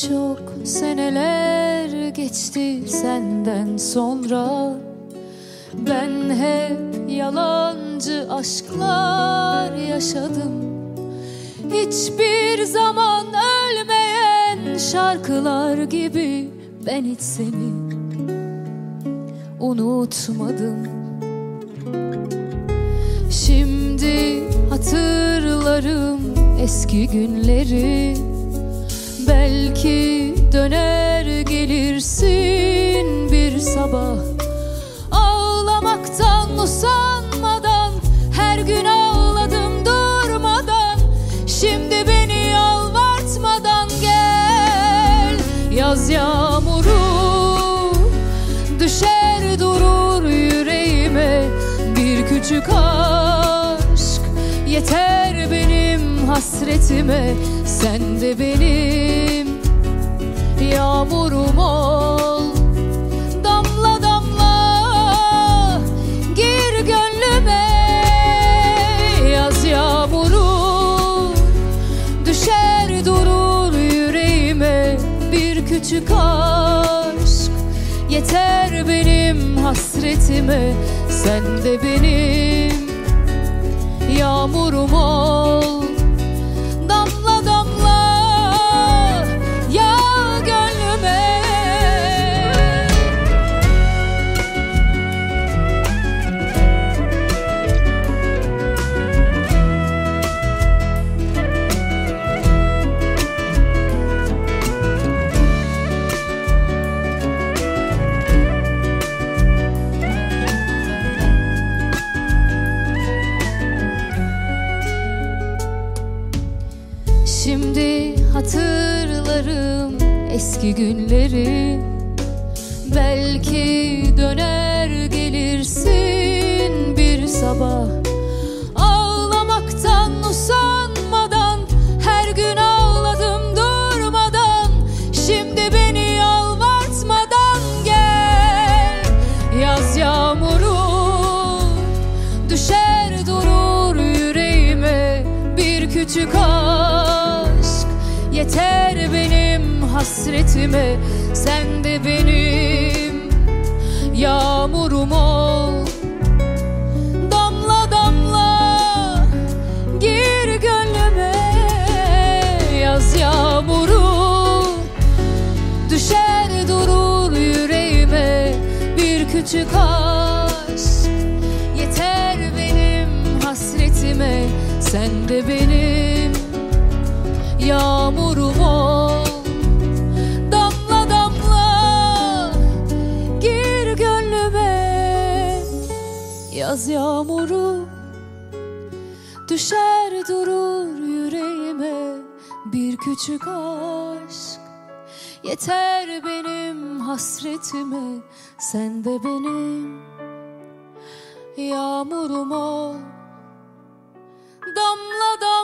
Çok seneler geçti senden sonra. Ben hep yalancı aşklar yaşadım. Hiçbir zaman ölmeyen şarkılar gibi Ben hiç seni unutmadım. Şimdi hatırlarım eski günleri Belki döner gelirsin bir sabah. Ağlamaktan usanmadan Her gün ağladım durmadan. Şimdi beni yalvartmadan gel Yaz yağmuru. Düşer durur yüreğime Bir küçük aşk. Yeter benim hasretime Sen de benim yağmurum ol. Damla damla gir gönlüme Yaz yağmuru düşer durur yüreğime Bir küçük aşk. Yeter benim hasretime Sen de benim yağmurum ol hatırlarım eski günleri. Belki döner gelirsin benim hasretime sen de benim yağmurum ol. Damla damla gir gönlüme yaz yağmuru. Düşer durur yüreğime bir küçük aşk. Yeter benim hasretime sen de benim yağmurum ol Yağmuru düşer durur yüreğime Bir küçük aşk. Yeter benim hasretime Sen de benim yağmurum ol Damla damla